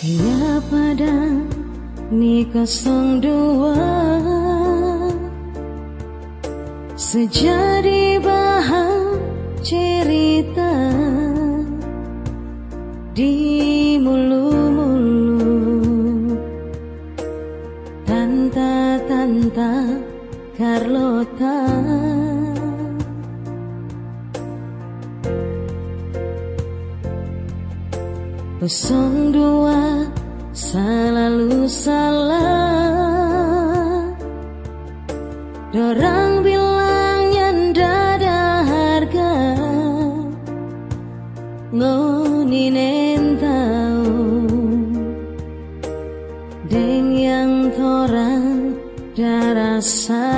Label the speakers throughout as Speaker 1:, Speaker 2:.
Speaker 1: Hingga pada ni kosong dua. Sejadi bahan cerita Di mulu-mulu. Tanta-tanta Carlota Kosong dua selalu salah. Dorang bilang nyanda ada harga. Ngoninen tahu Deng yang torang darasa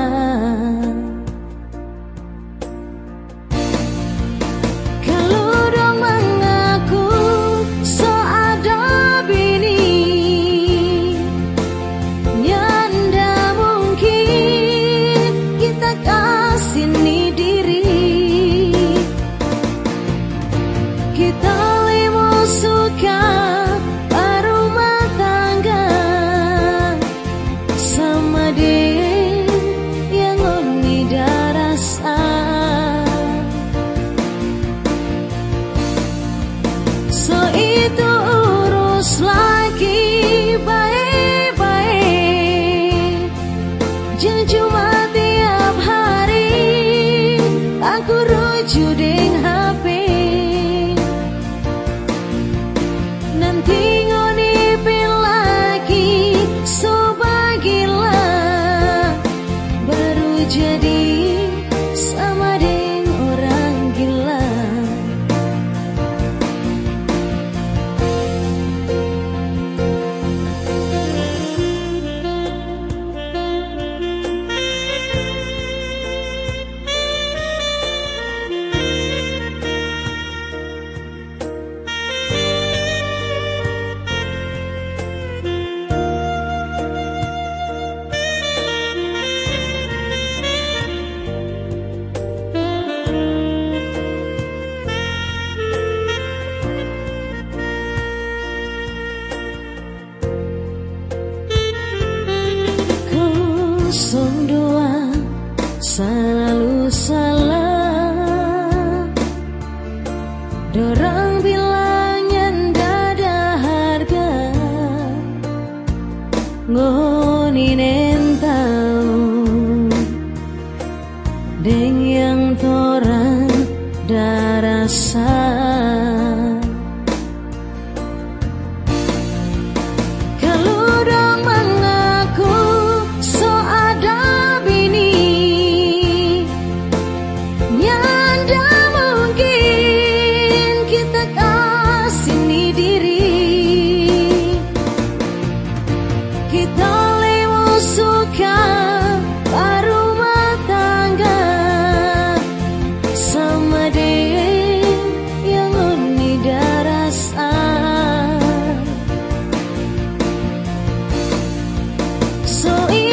Speaker 1: Ngoninen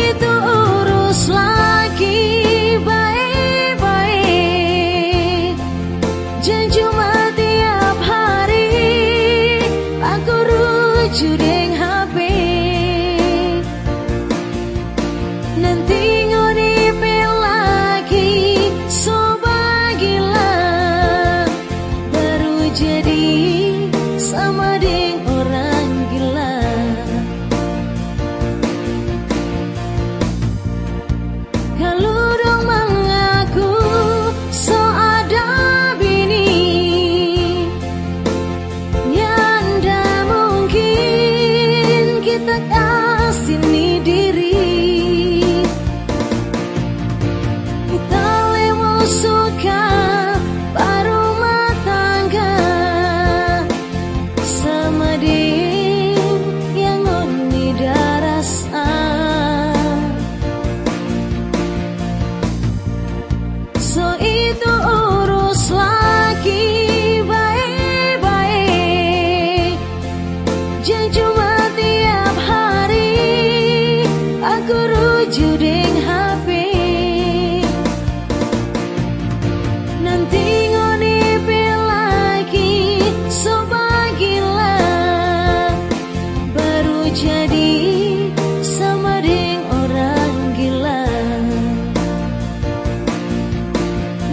Speaker 1: itu urus lagi baik-baik. Jangan cuma tiap hari aku rujuk dengan HP Nanti ngoni lagi so gila baru jadi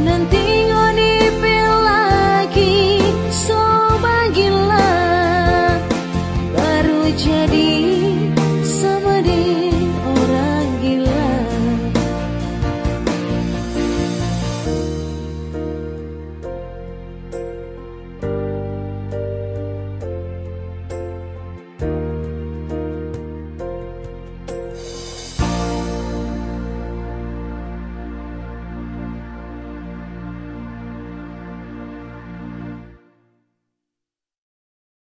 Speaker 1: nanti